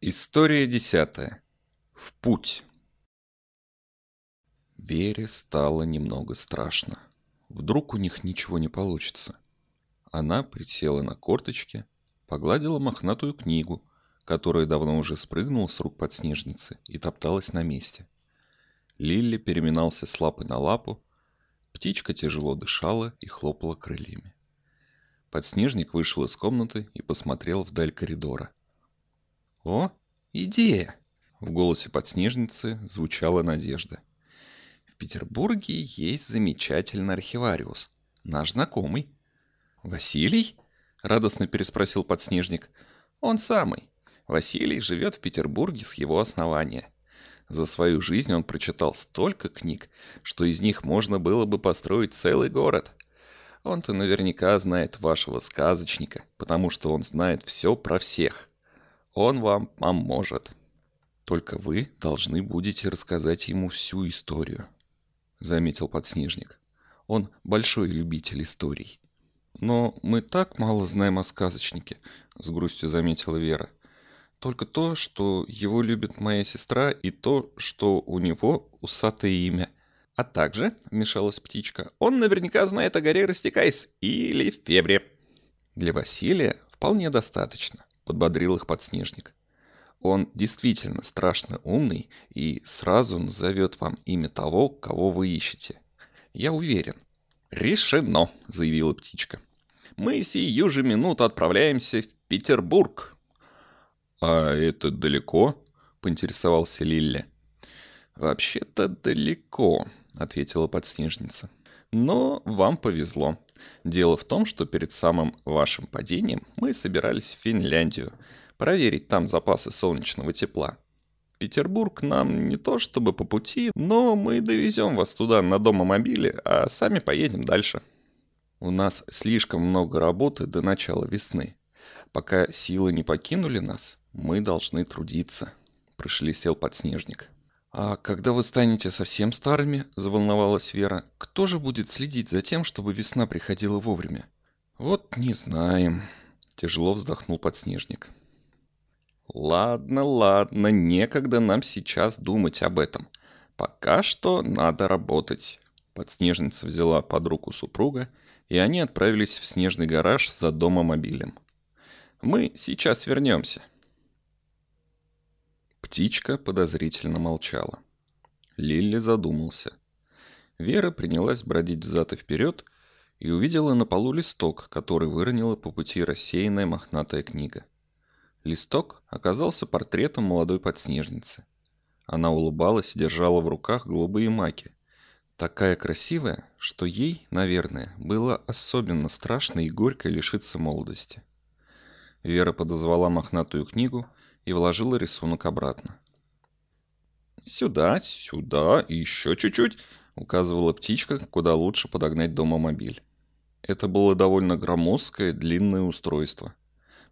История десятая. В путь. Вере стало немного страшно. Вдруг у них ничего не получится. Она присела на корточки, погладила мохнатую книгу, которая давно уже спрыгнула с рук подснежницы и топталась на месте. Лилли переминался с лапы на лапу, птичка тяжело дышала и хлопала крыльями. Подснежник вышел из комнаты и посмотрел вдаль коридора. «О, идея!» В голосе подснежницы звучала надежда. «В Петербурге есть замечательный архивариус. Наш знакомый». «Василий?» — радостно переспросил подснежник. «Он самый. Василий живет в Петербурге с его основания. За свою жизнь он прочитал столько книг, что из них можно было бы построить целый город. Он-то наверняка знает вашего сказочника, потому что он знает все про всех. Он вам поможет. Только вы должны будете рассказать ему всю историю, заметил подснежник. Он большой любитель историй. Но мы так мало знаем о сказочнике, с грустью заметила Вера. Только то, что его любит моя сестра, и то, что у него усатое имя. А также, вмешалась птичка, он наверняка знает о горе Растекайс или Фебре. Для Василия вполне достаточно подбодрил их подснежник. Он действительно страшно умный и сразу назовет вам имя того, кого вы ищете. Я уверен. «Решено», — заявила птичка. «Мы сию же минуту отправляемся в Петербург». «А это далеко?» — поинтересовался Лилля. «Вообще-то далеко», — ответила подснежница. «Но вам повезло. Дело в том, что перед самым вашим падением мы собирались в Финляндию, проверить там запасы солнечного тепла. Петербург нам не то чтобы по пути, но мы довезем вас туда на домомобиле, а сами поедем дальше. У нас слишком много работы до начала весны. Пока силы не покинули нас, мы должны трудиться. Прошелестел подснежник. «А когда вы станете совсем старыми, — заволновалась Вера, — кто же будет следить за тем, чтобы весна приходила вовремя?» «Вот не знаем», — тяжело вздохнул подснежник. «Ладно, ладно, некогда нам сейчас думать об этом. Пока что надо работать». Подснежница взяла под руку супруга, и они отправились в снежный гараж за домомобилем. «Мы сейчас вернемся». Птичка подозрительно молчала. Лилли задумался. Вера принялась бродить взад и вперед и увидела на полу листок, который выронила по пути рассеянная мохнатая книга. Листок оказался портретом молодой подснежницы. Она улыбалась и держала в руках голубые маки. Такая красивая, что ей, наверное, было особенно страшно и горько лишиться молодости. Вера подозвала мохнатую книгу и вложила рисунок обратно. «Сюда, сюда и еще чуть-чуть», — указывала птичка, куда лучше подогнать домомобиль. Это было довольно громоздкое, длинное устройство.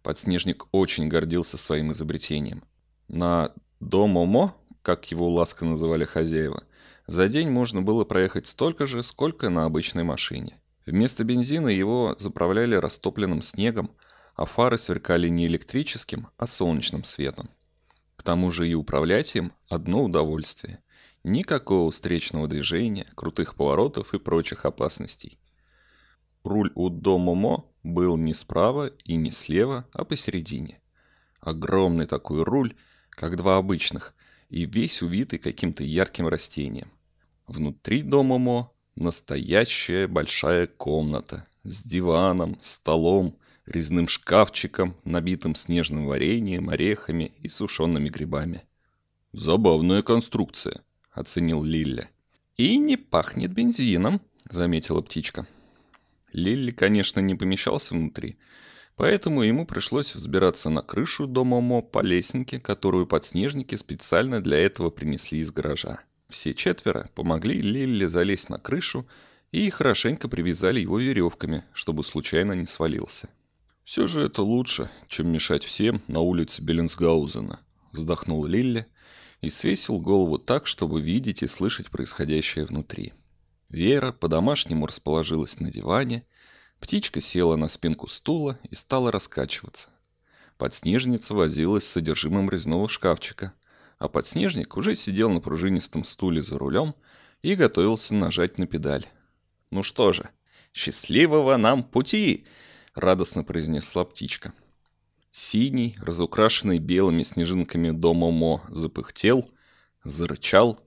Подснежник очень гордился своим изобретением. На «домомо», как его ласко называли хозяева, за день можно было проехать столько же, сколько на обычной машине. Вместо бензина его заправляли растопленным снегом, а фары сверкали не электрическим, а солнечным светом. К тому же и управлять им одно удовольствие. Никакого встречного движения, крутых поворотов и прочих опасностей. Руль у Домомо был не справа и не слева, а посередине. Огромный такой руль, как два обычных, и весь увитый каким-то ярким растением. Внутри Домомо настоящая большая комната с диваном, столом, резным шкафчиком, набитым снежным вареньем, орехами и сушеными грибами. «Забавная конструкция», — оценил Лилля. «И не пахнет бензином», — заметила птичка. Лилли, конечно, не помещался внутри, поэтому ему пришлось взбираться на крышу дома Мо по лесенке, которую подснежники специально для этого принесли из гаража. Все четверо помогли Лилли залезть на крышу и хорошенько привязали его веревками, чтобы случайно не свалился. «Все же это лучше, чем мешать всем на улице Беллинсгаузена», вздохнул Лилли и свесил голову так, чтобы видеть и слышать происходящее внутри. Вера по-домашнему расположилась на диване, птичка села на спинку стула и стала раскачиваться. Подснежница возилась с содержимым резного шкафчика, а подснежник уже сидел на пружинистом стуле за рулем и готовился нажать на педаль. «Ну что же, счастливого нам пути!» — радостно произнесла птичка. Синий, разукрашенный белыми снежинками дом Омо запыхтел, зарычал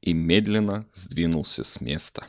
и медленно сдвинулся с места.